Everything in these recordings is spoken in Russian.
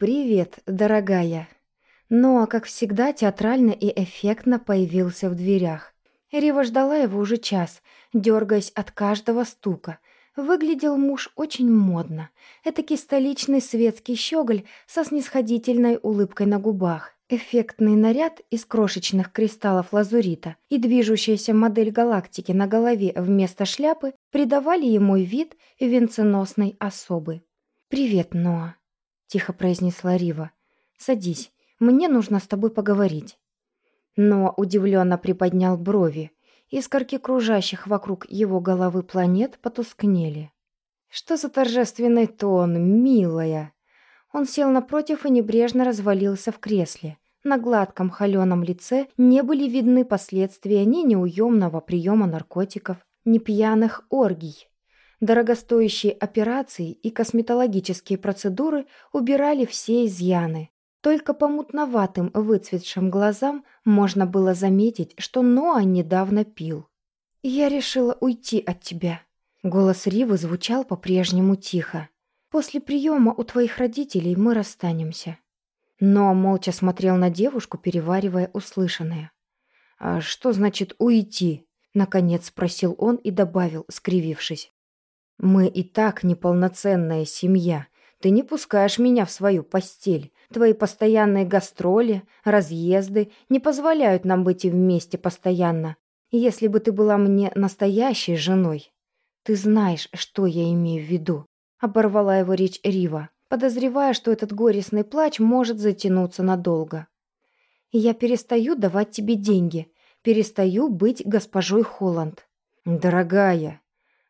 «Привет, дорогая». Ноа, как всегда, театрально и эффектно появился в дверях. Рива ждала его уже час, дергаясь от каждого стука. Выглядел муж очень модно. Этакий столичный светский щеголь со снисходительной улыбкой на губах. Эффектный наряд из крошечных кристаллов лазурита и движущаяся модель галактики на голове вместо шляпы придавали ему вид венценосной особы. «Привет, Ноа», — тихо произнесла Рива. «Садись, мне нужно с тобой поговорить». Ноа удивленно приподнял брови. Искорки кружащих вокруг его головы планет потускнели. «Что за торжественный тон, милая?» Он сел напротив и небрежно развалился в кресле. На гладком холеном лице не были видны последствия ни неуемного приема наркотиков, ни пьяных оргий. Дорогостоящие операции и косметологические процедуры убирали все изъяны. Только по мутноватым выцветшим глазам можно было заметить, что Ноа недавно пил. «Я решила уйти от тебя». Голос Ривы звучал по-прежнему тихо. После приема у твоих родителей мы расстанемся». Но молча смотрел на девушку, переваривая услышанное. «А что значит уйти?» — наконец спросил он и добавил, скривившись. «Мы и так неполноценная семья. Ты не пускаешь меня в свою постель. Твои постоянные гастроли, разъезды не позволяют нам быть вместе постоянно. Если бы ты была мне настоящей женой, ты знаешь, что я имею в виду. Оборвала его речь Рива, подозревая, что этот горестный плач может затянуться надолго. «Я перестаю давать тебе деньги, перестаю быть госпожой Холланд». «Дорогая», —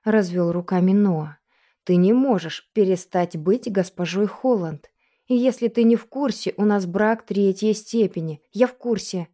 развел руками Ноа, — «ты не можешь перестать быть госпожой Холланд. И если ты не в курсе, у нас брак третьей степени. Я в курсе».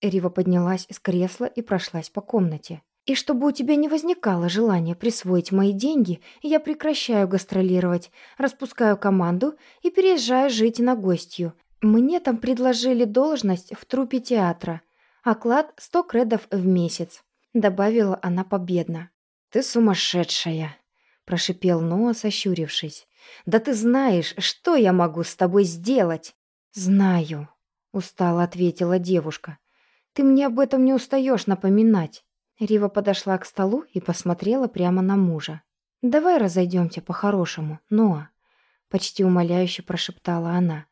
Рива поднялась с кресла и прошлась по комнате. И чтобы у тебя не возникало желания присвоить мои деньги, я прекращаю гастролировать, распускаю команду и переезжаю жить на гостью. Мне там предложили должность в трупе театра. Оклад сто кредов в месяц», — добавила она победно. «Ты сумасшедшая», — прошипел Ноа, сощурившись. «Да ты знаешь, что я могу с тобой сделать?» «Знаю», — устало ответила девушка. «Ты мне об этом не устаешь напоминать». Рива подошла к столу и посмотрела прямо на мужа. «Давай разойдемся по-хорошему, Ноа», — почти умоляюще прошептала она.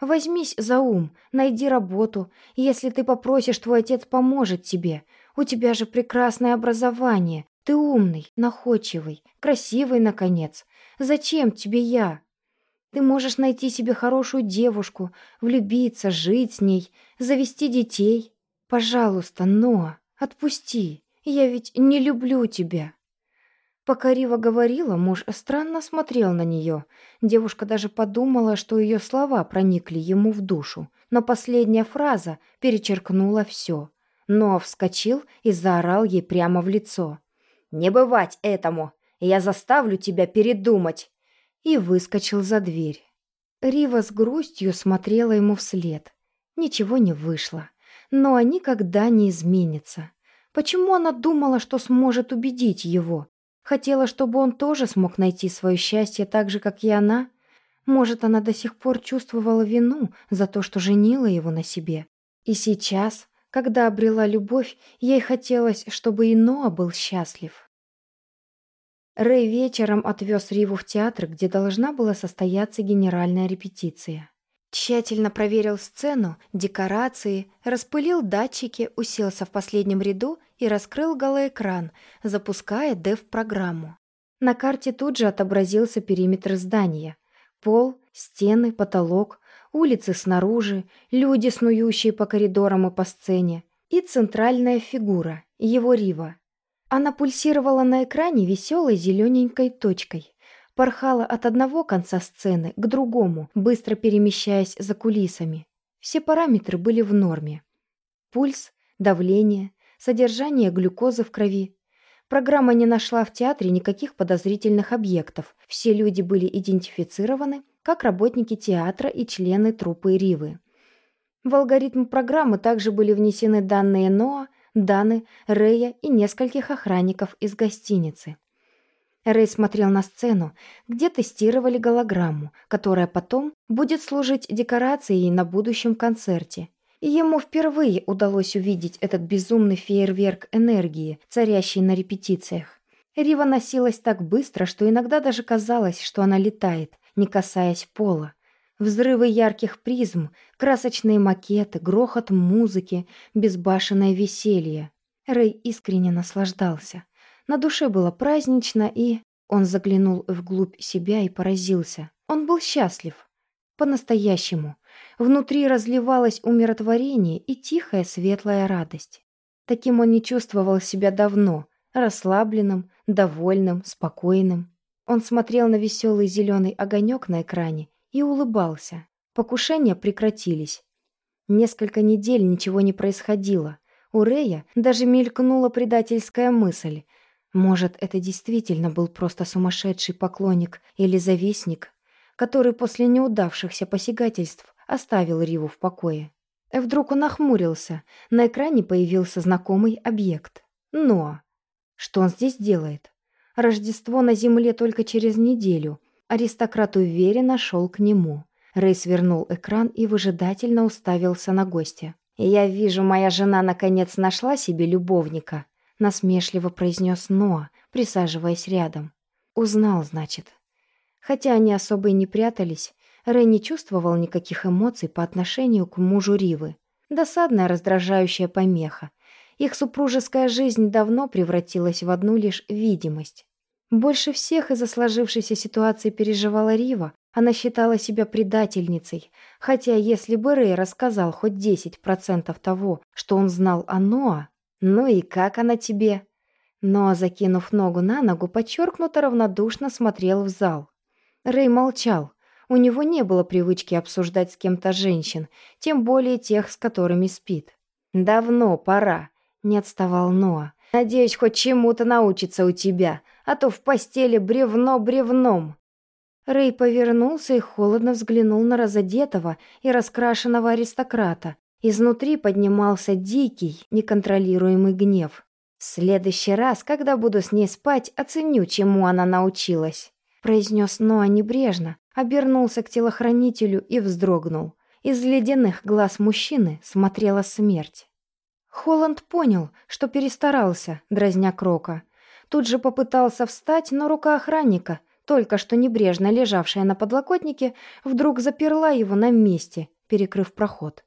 «Возьмись за ум, найди работу. Если ты попросишь, твой отец поможет тебе. У тебя же прекрасное образование. Ты умный, находчивый, красивый, наконец. Зачем тебе я? Ты можешь найти себе хорошую девушку, влюбиться, жить с ней, завести детей. Пожалуйста, Ноа, отпусти. Я ведь не люблю тебя». Пока Рива говорила, муж странно смотрел на нее. Девушка даже подумала, что ее слова проникли ему в душу. Но последняя фраза перечеркнула все. Но вскочил и заорал ей прямо в лицо. «Не бывать этому! Я заставлю тебя передумать!» И выскочил за дверь. Рива с грустью смотрела ему вслед. Ничего не вышло. Но никогда не изменится. Почему она думала, что сможет убедить его? Хотела, чтобы он тоже смог найти свое счастье так же, как и она? Может, она до сих пор чувствовала вину за то, что женила его на себе. И сейчас, когда обрела любовь, ей хотелось, чтобы и Ноа был счастлив. Рэй вечером отвез Риву в театр, где должна была состояться генеральная репетиция. Тщательно проверил сцену, декорации, распылил датчики, уселся в последнем ряду и раскрыл голоэкран, запуская дев-программу. На карте тут же отобразился периметр здания. Пол, стены, потолок, улицы снаружи, люди, снующие по коридорам и по сцене, и центральная фигура, его Рива. Она пульсировала на экране веселой зелененькой точкой порхала от одного конца сцены к другому, быстро перемещаясь за кулисами. Все параметры были в норме. Пульс, давление, содержание глюкозы в крови. Программа не нашла в театре никаких подозрительных объектов. Все люди были идентифицированы как работники театра и члены труппы Ривы. В алгоритм программы также были внесены данные Ноа, Даны, Рея и нескольких охранников из гостиницы. Рэй смотрел на сцену, где тестировали голограмму, которая потом будет служить декорацией на будущем концерте. И ему впервые удалось увидеть этот безумный фейерверк энергии, царящий на репетициях. Рива носилась так быстро, что иногда даже казалось, что она летает, не касаясь пола. Взрывы ярких призм, красочные макеты, грохот музыки, безбашенное веселье. Рэй искренне наслаждался. На душе было празднично, и... Он заглянул вглубь себя и поразился. Он был счастлив. По-настоящему. Внутри разливалось умиротворение и тихая светлая радость. Таким он не чувствовал себя давно. Расслабленным, довольным, спокойным. Он смотрел на веселый зеленый огонек на экране и улыбался. Покушения прекратились. Несколько недель ничего не происходило. У Рея даже мелькнула предательская мысль — может, это действительно был просто сумасшедший поклонник или завистник, который после неудавшихся посягательств оставил Риву в покое. Вдруг он охмурился. На экране появился знакомый объект. Но что он здесь делает? Рождество на земле только через неделю. Аристократ уверенно шел к нему. Рэй свернул экран и выжидательно уставился на гостя. «Я вижу, моя жена наконец нашла себе любовника», насмешливо произнес Ноа, присаживаясь рядом. Узнал, значит. Хотя они особо и не прятались, Рэй не чувствовал никаких эмоций по отношению к мужу Ривы. Досадная раздражающая помеха. Их супружеская жизнь давно превратилась в одну лишь видимость. Больше всех из-за сложившейся ситуации переживала Рива, она считала себя предательницей, хотя если бы Рэй рассказал хоть 10% того, что он знал о Ноа, «Ну и как она тебе?» Но, закинув ногу на ногу, подчеркнуто равнодушно смотрел в зал. Рэй молчал. У него не было привычки обсуждать с кем-то женщин, тем более тех, с которыми спит. «Давно пора», — не отставал Ноа. «Надеюсь, хоть чему-то научиться у тебя, а то в постели бревно бревном». Рэй повернулся и холодно взглянул на разодетого и раскрашенного аристократа, Изнутри поднимался дикий, неконтролируемый гнев. «В следующий раз, когда буду с ней спать, оценю, чему она научилась», произнес Ноа небрежно, обернулся к телохранителю и вздрогнул. Из ледяных глаз мужчины смотрела смерть. Холланд понял, что перестарался, дразня Крока. Тут же попытался встать, но рука охранника, только что небрежно лежавшая на подлокотнике, вдруг заперла его на месте, перекрыв проход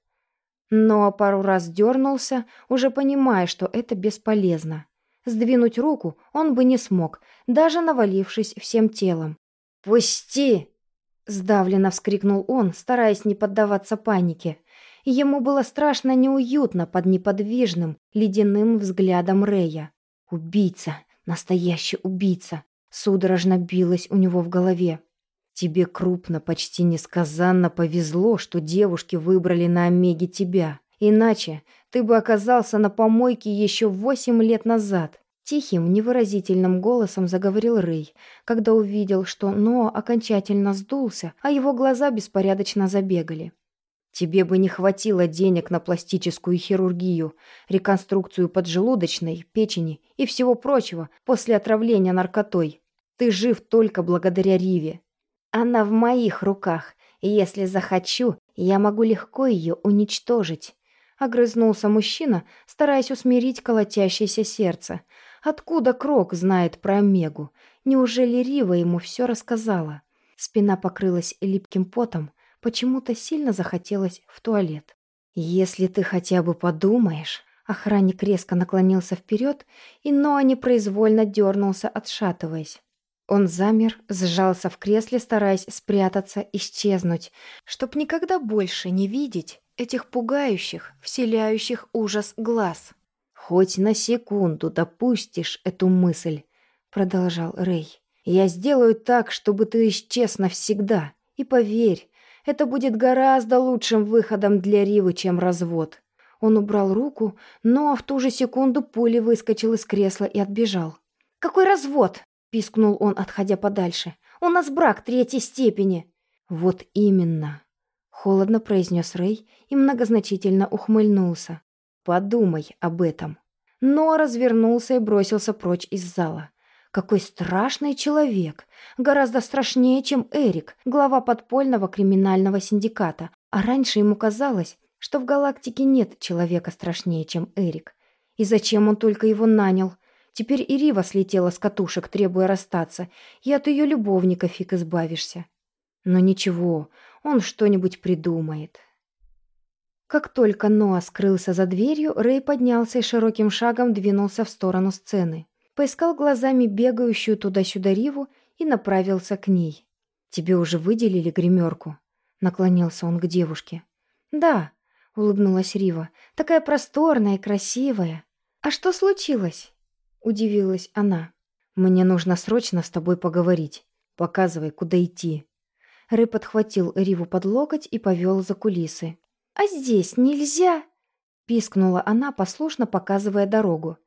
но пару раз дернулся, уже понимая, что это бесполезно. Сдвинуть руку он бы не смог, даже навалившись всем телом. «Пусти!» — сдавленно вскрикнул он, стараясь не поддаваться панике. Ему было страшно неуютно под неподвижным, ледяным взглядом Рея. «Убийца! Настоящий убийца!» Судорожно билось у него в голове. Тебе крупно, почти несказанно повезло, что девушки выбрали на Омеге тебя. Иначе ты бы оказался на помойке еще восемь лет назад. Тихим, невыразительным голосом заговорил Рэй, когда увидел, что Ноа окончательно сдулся, а его глаза беспорядочно забегали. «Тебе бы не хватило денег на пластическую хирургию, реконструкцию поджелудочной, печени и всего прочего после отравления наркотой. Ты жив только благодаря Риве. Она в моих руках, и если захочу, я могу легко ее уничтожить. Огрызнулся мужчина, стараясь усмирить колотящееся сердце. Откуда Крок знает про Омегу? Неужели Рива ему все рассказала? Спина покрылась липким потом, почему-то сильно захотелось в туалет. «Если ты хотя бы подумаешь...» Охранник резко наклонился вперед, и Ноа непроизвольно дернулся, отшатываясь. Он замер, сжался в кресле, стараясь спрятаться, исчезнуть, чтоб никогда больше не видеть этих пугающих, вселяющих ужас глаз. «Хоть на секунду допустишь эту мысль», — продолжал Рэй. «Я сделаю так, чтобы ты исчез навсегда. И поверь, это будет гораздо лучшим выходом для Ривы, чем развод». Он убрал руку, но в ту же секунду пули выскочил из кресла и отбежал. «Какой развод?» пискнул он, отходя подальше. «У нас брак третьей степени!» «Вот именно!» — холодно произнес Рэй и многозначительно ухмыльнулся. «Подумай об этом!» Но развернулся и бросился прочь из зала. Какой страшный человек! Гораздо страшнее, чем Эрик, глава подпольного криминального синдиката. А раньше ему казалось, что в галактике нет человека страшнее, чем Эрик. И зачем он только его нанял? Теперь и Рива слетела с катушек, требуя расстаться, и от ее любовника фиг избавишься. Но ничего, он что-нибудь придумает. Как только Ноа скрылся за дверью, Рэй поднялся и широким шагом двинулся в сторону сцены. Поискал глазами бегающую туда-сюда Риву и направился к ней. «Тебе уже выделили гримерку?» Наклонился он к девушке. «Да», — улыбнулась Рива, — «такая просторная и красивая». «А что случилось?» — удивилась она. «Мне нужно срочно с тобой поговорить. Показывай, куда идти». Рэй подхватил Риву под локоть и повел за кулисы. «А здесь нельзя!» — пискнула она, послушно показывая дорогу.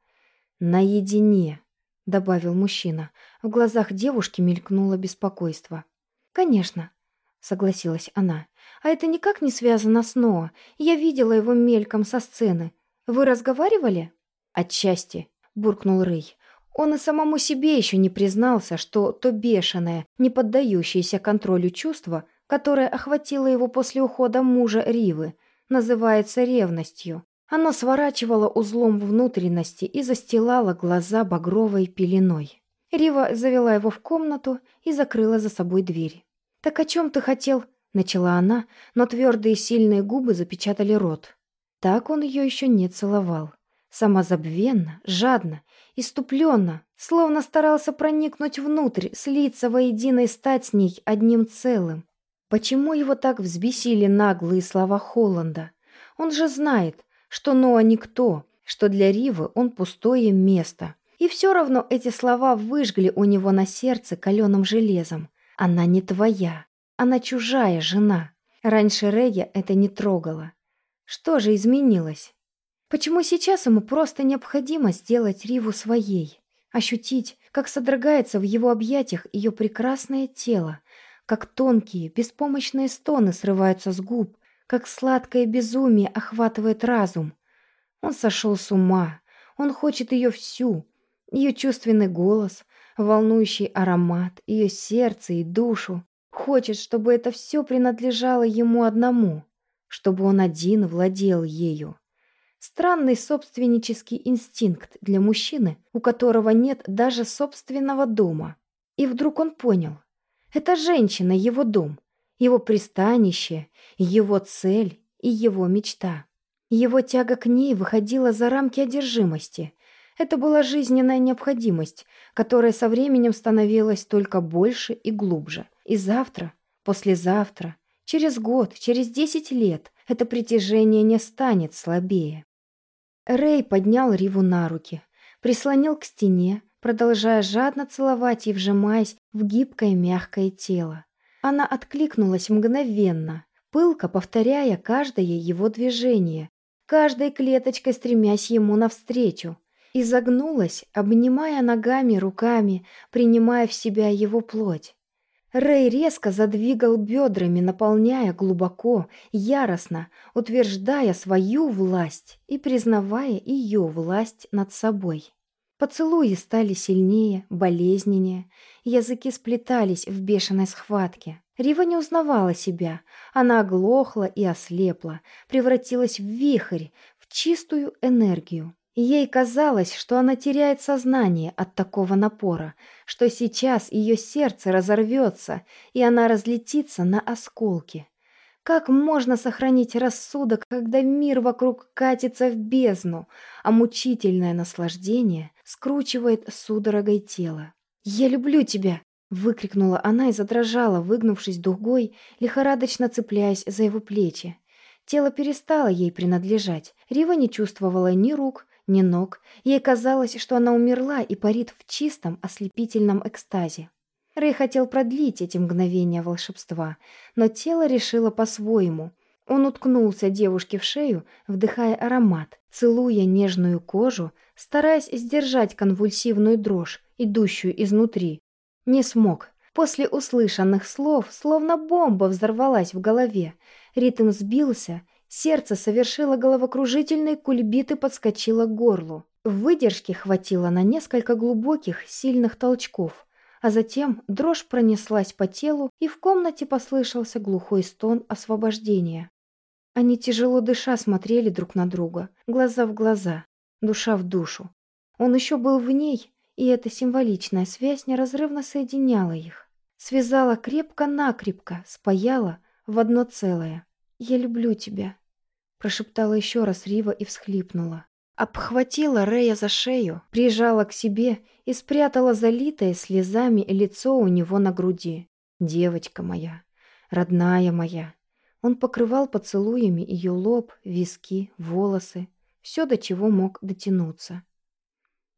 «Наедине», — добавил мужчина. В глазах девушки мелькнуло беспокойство. «Конечно», — согласилась она. «А это никак не связано с Ноа. Я видела его мельком со сцены. Вы разговаривали?» «Отчасти», — буркнул Рэй. Он и самому себе еще не признался, что то бешеное, не поддающееся контролю чувство — которое охватило его после ухода мужа Ривы, называется ревностью. Оно сворачивало узлом внутренности и застилало глаза багровой пеленой. Рива завела его в комнату и закрыла за собой дверь. «Так о чем ты хотел?» — начала она, но твердые сильные губы запечатали рот. Так он ее еще не целовал. Самозабвенно, жадно, иступленно, словно старался проникнуть внутрь, слиться воедино и стать с ней одним целым. Почему его так взбесили наглые слова Холланда? Он же знает, что Ноа никто, что для Ривы он пустое место. И все равно эти слова выжгли у него на сердце каленым железом. Она не твоя, она чужая жена. Раньше Рея это не трогало. Что же изменилось? Почему сейчас ему просто необходимо сделать Риву своей? Ощутить, как содрогается в его объятиях ее прекрасное тело, как тонкие, беспомощные стоны срываются с губ, как сладкое безумие охватывает разум. Он сошел с ума, он хочет ее всю, ее чувственный голос, волнующий аромат, ее сердце и душу. Хочет, чтобы это все принадлежало ему одному, чтобы он один владел ею. Странный собственнический инстинкт для мужчины, у которого нет даже собственного дома. И вдруг он понял, эта женщина — его дом, его пристанище, его цель и его мечта. Его тяга к ней выходила за рамки одержимости. Это была жизненная необходимость, которая со временем становилась только больше и глубже. И завтра, послезавтра, через год, через десять лет это притяжение не станет слабее. Рэй поднял Риву на руки, прислонил к стене, продолжая жадно целовать и вжимаясь в гибкое мягкое тело. Она откликнулась мгновенно, пылко повторяя каждое его движение, каждой клеточкой стремясь ему навстречу, и загнулась, обнимая ногами, руками, принимая в себя его плоть. Рэй резко задвигал бедрами, наполняя глубоко, яростно, утверждая свою власть и признавая ее власть над собой. Поцелуи стали сильнее, болезненнее, языки сплетались в бешеной схватке. Рива не узнавала себя, она оглохла и ослепла, превратилась в вихрь, в чистую энергию. Ей казалось, что она теряет сознание от такого напора, что сейчас ее сердце разорвется, и она разлетится на осколки. Как можно сохранить рассудок, когда мир вокруг катится в бездну, а мучительное наслаждение скручивает судорогой тело? «Я люблю тебя!» — выкрикнула она и задрожала, выгнувшись дугой, лихорадочно цепляясь за его плечи. Тело перестало ей принадлежать. Рива не чувствовала ни рук, ни ног. Ей казалось, что она умерла и парит в чистом, ослепительном экстазе. Рэй хотел продлить эти мгновения волшебства, но тело решило по-своему. Он уткнулся девушке в шею, вдыхая аромат, целуя нежную кожу, стараясь сдержать конвульсивную дрожь, идущую изнутри. Не смог. После услышанных слов, словно бомба взорвалась в голове. Ритм сбился, сердце совершило головокружительный кульбит и подскочило к горлу. Выдержки хватило на несколько глубоких, сильных толчков, а затем дрожь пронеслась по телу, и в комнате послышался глухой стон освобождения. Они тяжело дыша смотрели друг на друга, глаза в глаза, душа в душу. Он еще был в ней, и эта символичная связь неразрывно соединяла их. Связала крепко-накрепко, спаяла в одно целое. «Я люблю тебя», — прошептала еще раз Рива и всхлипнула. Обхватила Рея за шею, прижала к себе и спрятала залитое слезами лицо у него на груди. «Девочка моя, родная моя». Он покрывал поцелуями ее лоб, виски, волосы, все, до чего мог дотянуться.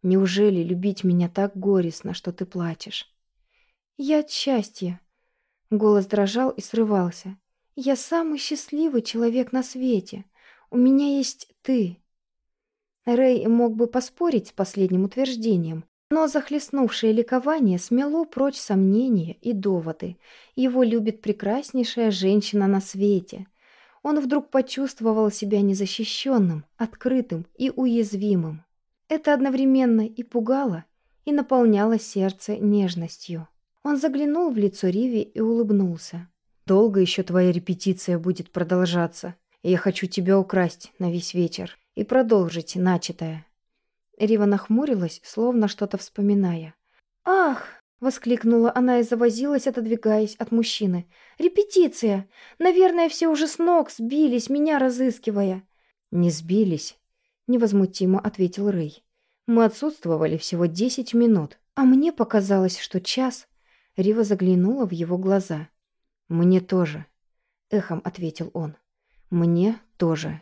«Неужели любить меня так горестно, что ты плачешь?» «Я от счастья». Голос дрожал и срывался. «Я самый счастливый человек на свете. У меня есть ты». Рэй мог бы поспорить с последним утверждением, но захлестнувшее ликование смело прочь сомнения и доводы. Его любит прекраснейшая женщина на свете. Он вдруг почувствовал себя незащищенным, открытым и уязвимым. Это одновременно и пугало, и наполняло сердце нежностью. Он заглянул в лицо Риви и улыбнулся. «Долго еще твоя репетиция будет продолжаться. Я хочу тебя украсть на весь вечер и продолжить начатое». Рива нахмурилась, словно что-то вспоминая. «Ах!» — воскликнула она и завозилась, отодвигаясь от мужчины. «Репетиция! Наверное, все уже с ног сбились, меня разыскивая». «Не сбились», — невозмутимо ответил Рэй. «Мы отсутствовали всего десять минут, а мне показалось, что час». Рива заглянула в его глаза. «Мне тоже», — эхом ответил он. «Мне тоже».